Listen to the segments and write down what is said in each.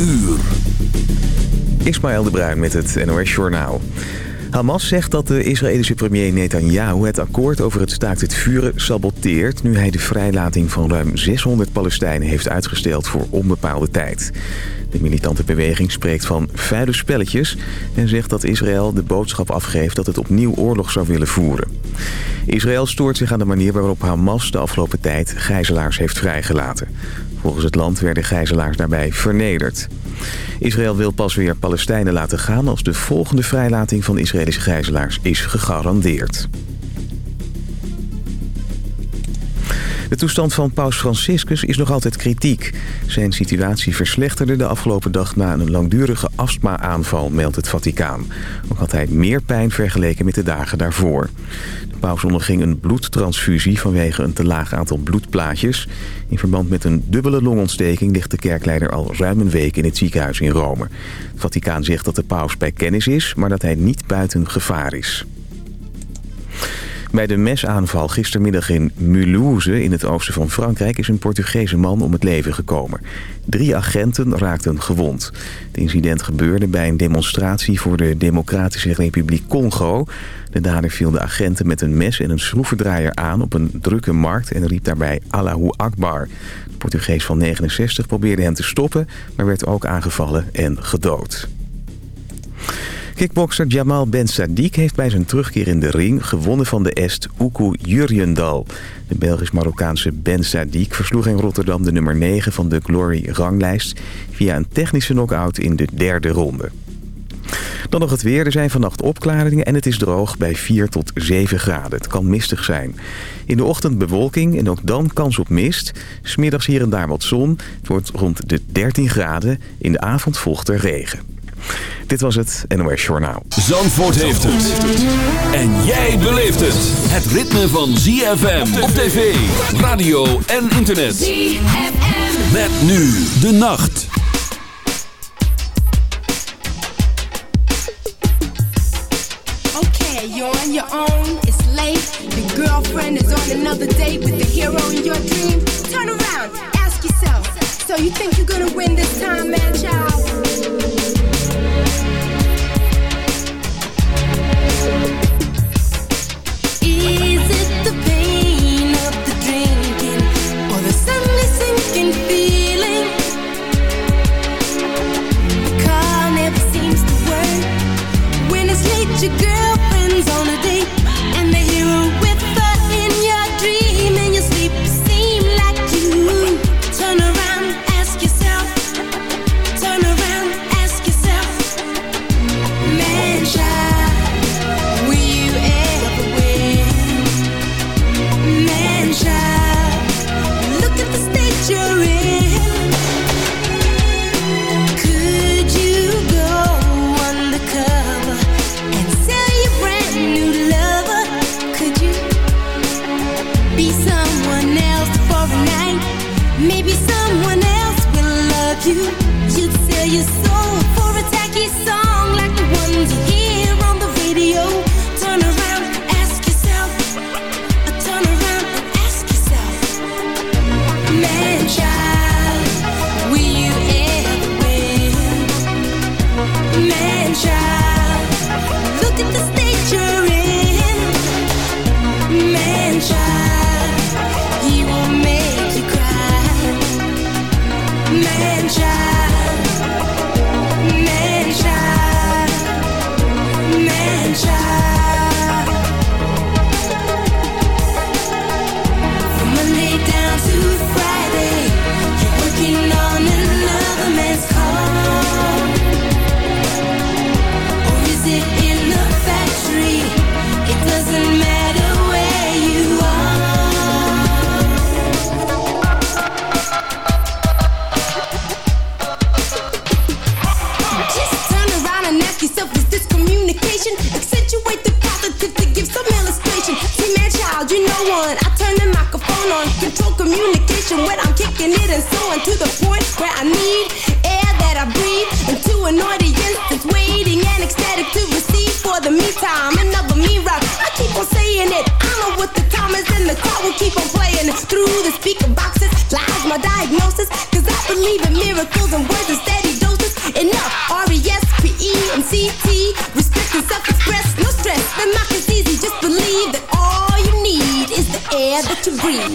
uur. Ismaël de Bruin met het NOS Journaal. Hamas zegt dat de Israëlische premier Netanyahu het akkoord over het staakt het vuren saboteert... nu hij de vrijlating van ruim 600 Palestijnen heeft uitgesteld voor onbepaalde tijd. De militante beweging spreekt van vuile spelletjes... en zegt dat Israël de boodschap afgeeft dat het opnieuw oorlog zou willen voeren. Israël stoort zich aan de manier waarop Hamas de afgelopen tijd gijzelaars heeft vrijgelaten. Volgens het land werden gijzelaars daarbij vernederd. Israël wil pas weer Palestijnen laten gaan als de volgende vrijlating van Israëlische gijzelaars is gegarandeerd. De toestand van paus Franciscus is nog altijd kritiek. Zijn situatie verslechterde de afgelopen dag na een langdurige astma-aanval, meldt het Vaticaan. Ook had hij meer pijn vergeleken met de dagen daarvoor. Paus onderging een bloedtransfusie vanwege een te laag aantal bloedplaatjes. In verband met een dubbele longontsteking ligt de kerkleider al ruim een week in het ziekenhuis in Rome. Het Vaticaan zegt dat de paus bij kennis is, maar dat hij niet buiten gevaar is. Bij de mesaanval gistermiddag in Mulhouse in het oosten van Frankrijk... is een Portugese man om het leven gekomen. Drie agenten raakten gewond. Het incident gebeurde bij een demonstratie voor de Democratische Republiek Congo. De dader viel de agenten met een mes en een schroevendraaier aan op een drukke markt... en riep daarbij Allahu Akbar. De Portugees van 69 probeerde hem te stoppen, maar werd ook aangevallen en gedood. Kickbokser Jamal Ben Sadiq heeft bij zijn terugkeer in de ring gewonnen van de Est Oeku Jurjendal. De Belgisch-Marokkaanse Ben Sadiq versloeg in Rotterdam de nummer 9 van de Glory-ranglijst... via een technische knockout in de derde ronde. Dan nog het weer. Er zijn vannacht opklaringen en het is droog bij 4 tot 7 graden. Het kan mistig zijn. In de ochtend bewolking en ook dan kans op mist. Smiddags hier en daar wat zon. Het wordt rond de 13 graden. In de avond volgt er regen. Dit was het NOS Journaal. Zandvoort heeft het. En jij beleeft het. Het ritme van ZFM op tv, radio en internet. ZFM. Met nu de nacht. Okay, you're on your own. It's late. Your girlfriend is on another date with the hero in your dream. Turn around, ask yourself. So you think you're gonna win this time, man, child? Your girlfriend's to the point where I need air that I breathe into an audience that's waiting and ecstatic to receive. For the meantime, another me rock. I keep on saying it. I know what the time is, and the crowd will keep on playing. Through the speaker boxes lies my diagnosis, cause I believe in miracles and words and steady doses. Enough. R E S P E. Respect and self-express. No stress. The mock is easy. Just believe that all you need is the air that you breathe.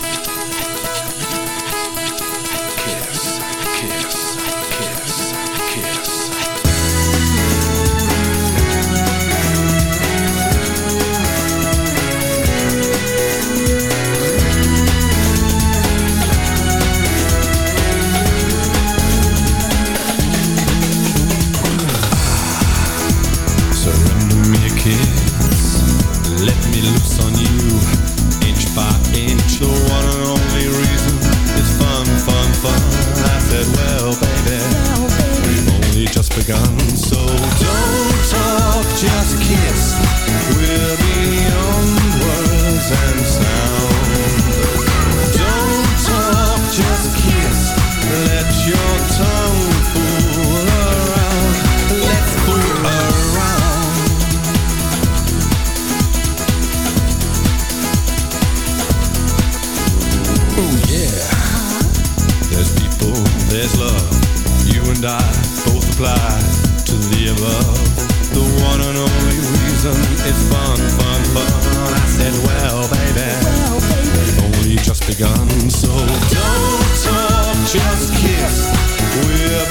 gun. So don't talk, just kiss. We're beyond words and sound. Don't talk, just kiss. Let your tongue fool around. Let's fool around. Oh yeah. There's people, there's love. You and I both apply season is fun, fun, fun. I said, well, baby, well, baby. we've only just begun. So don't talk, just kiss. We're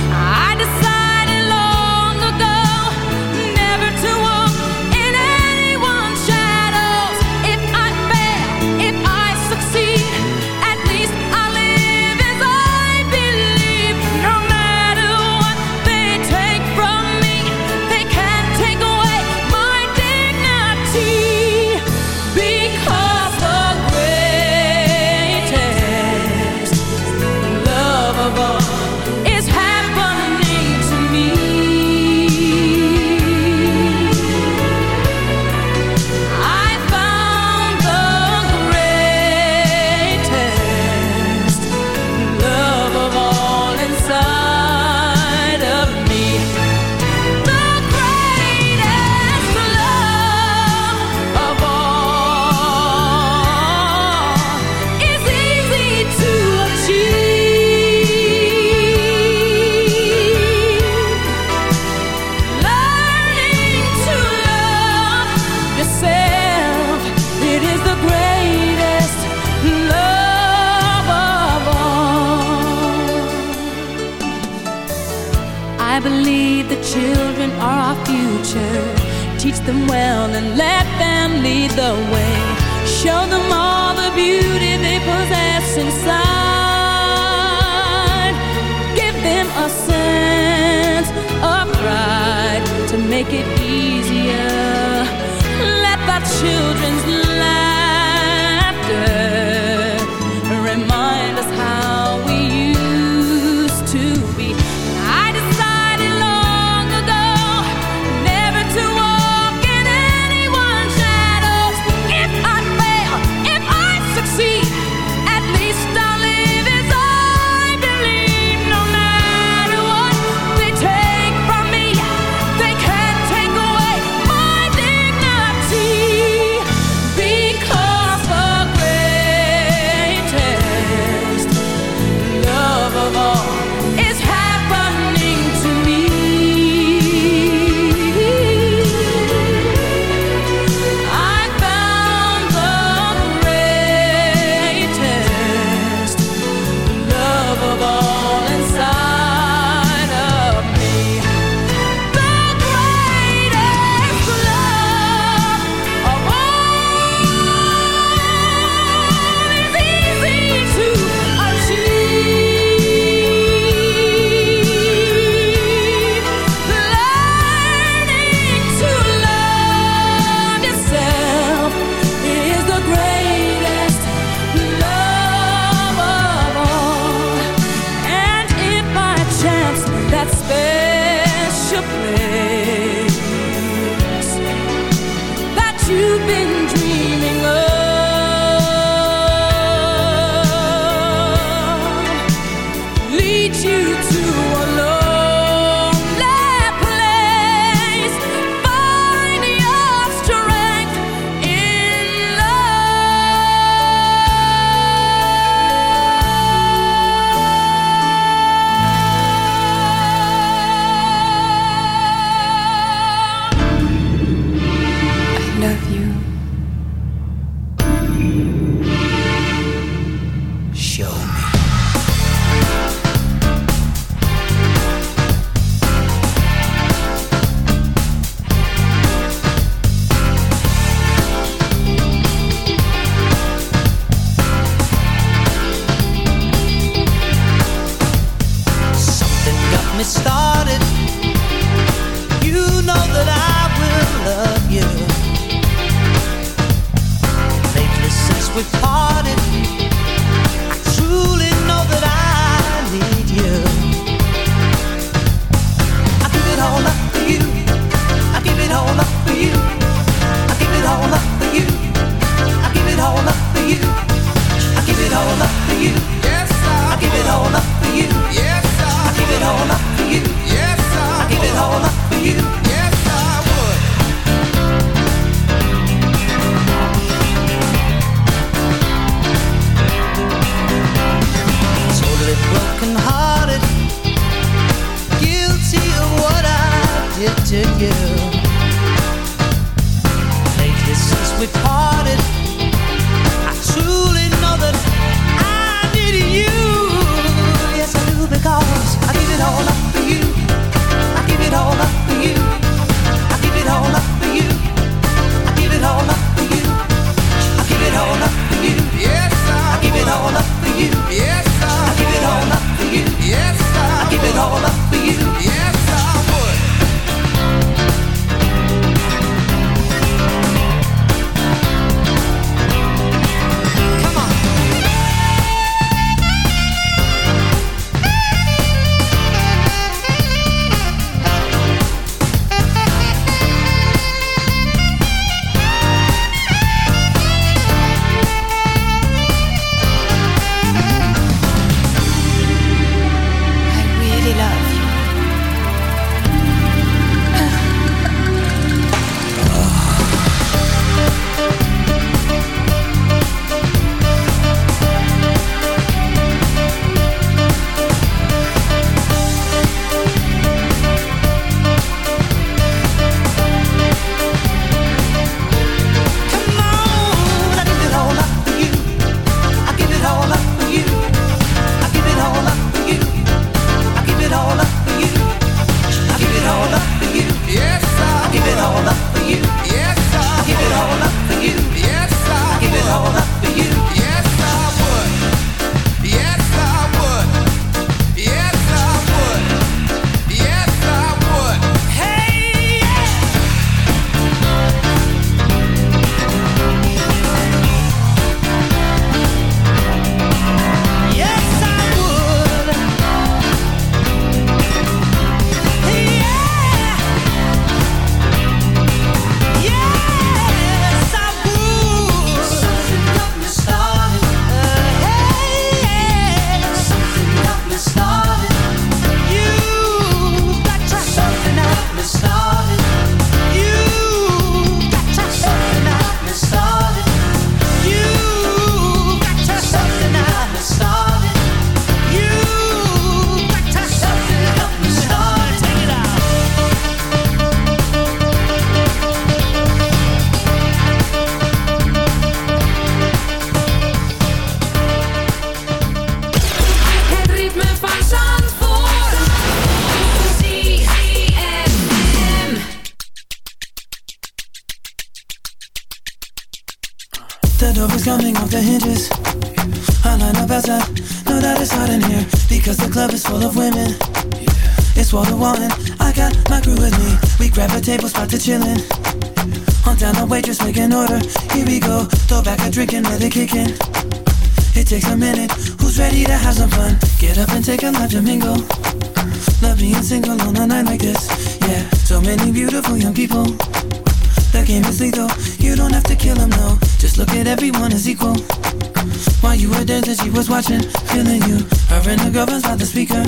begun.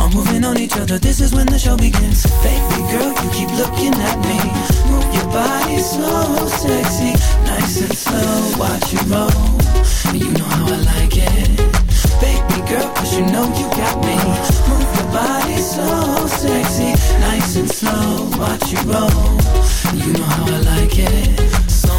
I'm moving on each other, this is when the show begins. Baby girl, you keep looking at me. Move your body so sexy, nice and slow. Watch you roll, you know how I like it. Baby girl, cause you know you got me. Move your body so sexy, nice and slow. Watch you roll, you know how I like it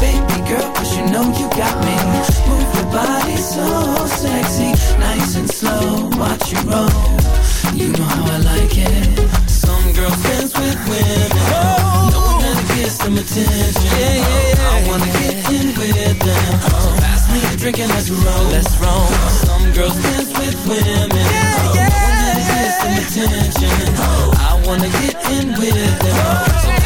Baby girl, cause you know you got me. Move your body so sexy, nice and slow, watch you roll. You know how I like it. Some girls dance with women, oh. knowing how to get some attention. Yeah, yeah, yeah. I wanna get in with them. So pass me a drink and let's roll. Let's roll. Some girls dance with women, yeah, yeah. knowing how to attention. I wanna get in with them. So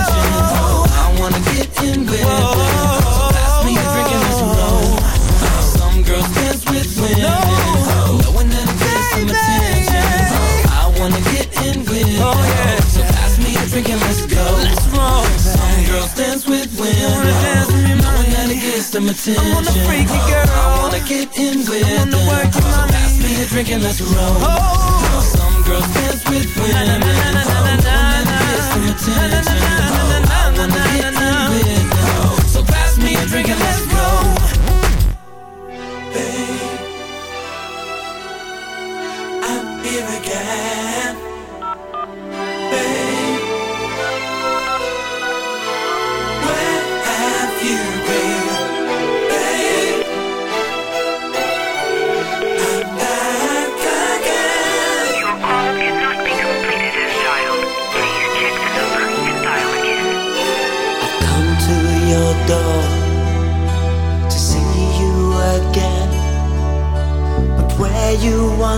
That it gets some attention. I wanna get in with them, so pass me a drink and let's roll. Some girls dance with women, knowing that it gets some attention. I wanna get in with them, so pass me a drink and let's go.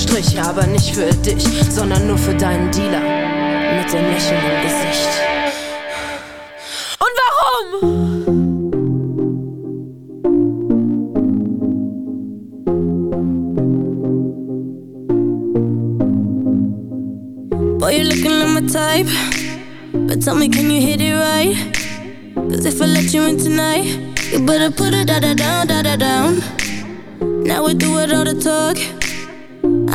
Strich, aber nicht für dich, sondern nur für deinen Dealer. Mit dem Lächeln im Gesicht. Und warum? Boy, you're looking like my type. But tell me, can you hit it right? Cause if I let you in tonight, you better put it da da down, da da down. Now we do it all the talk.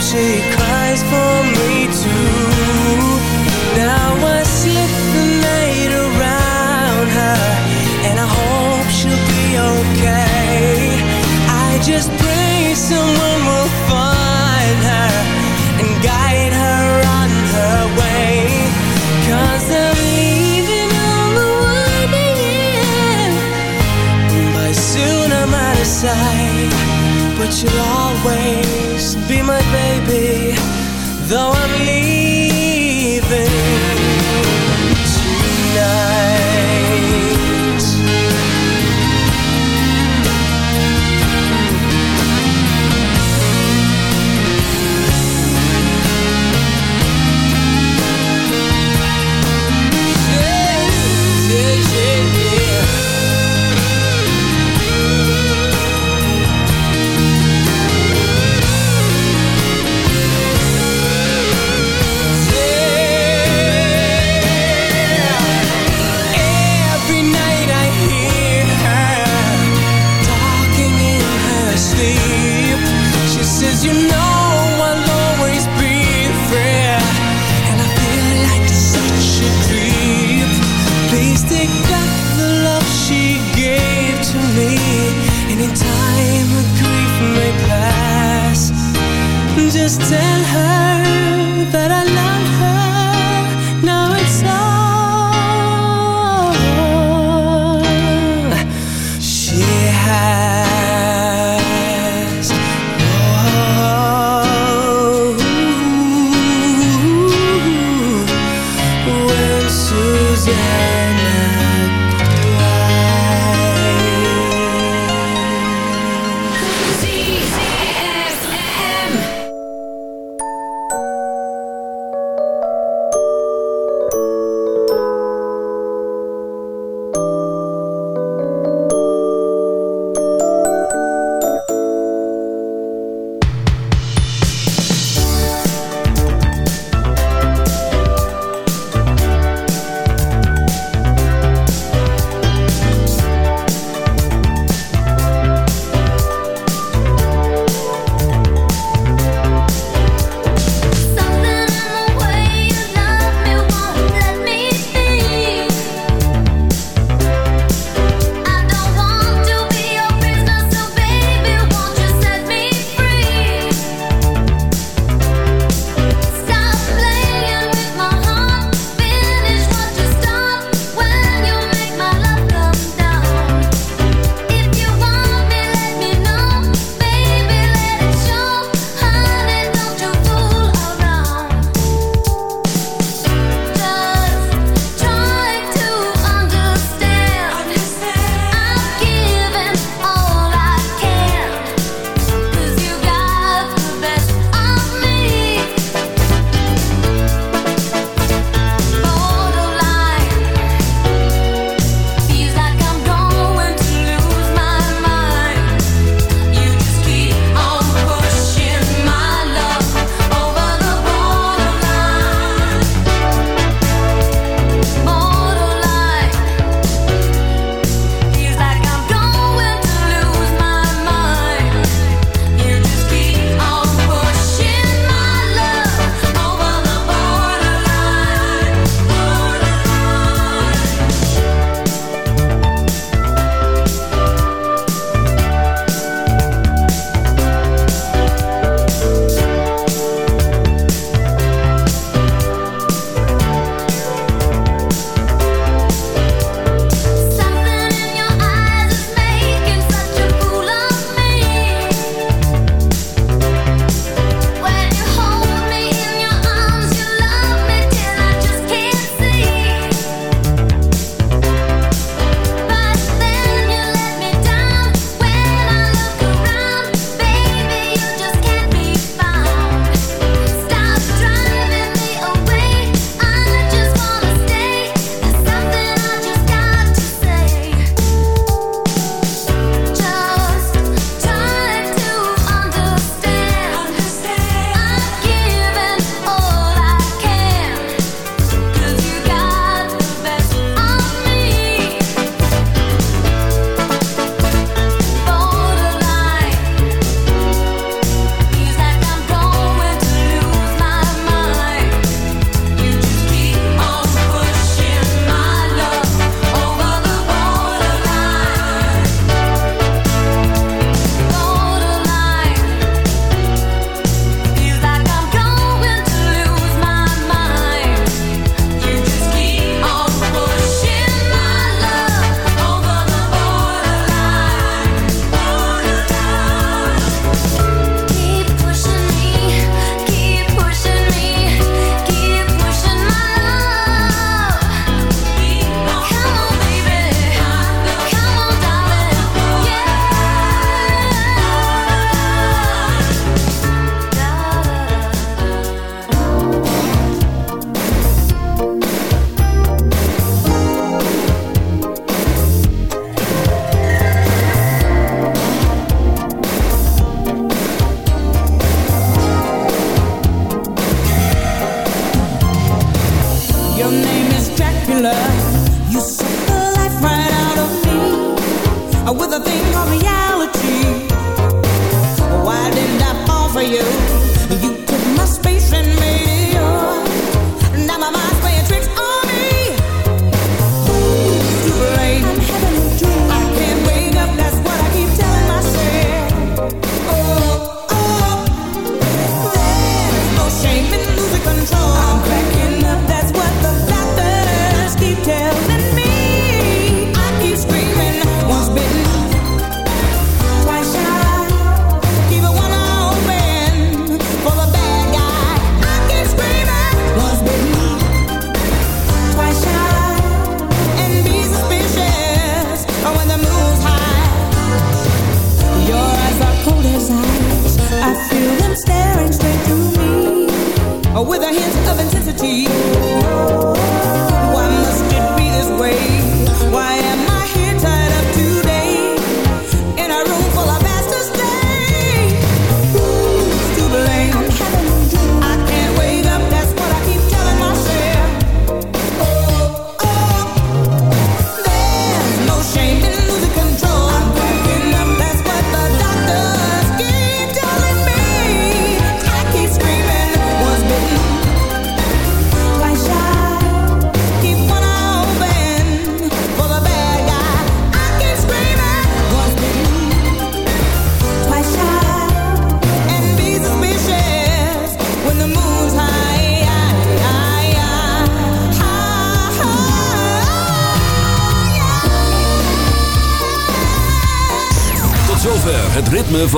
she cries for me too. Now I slip the night around her And I hope she'll be okay. I just pray someone will find her And guide her Though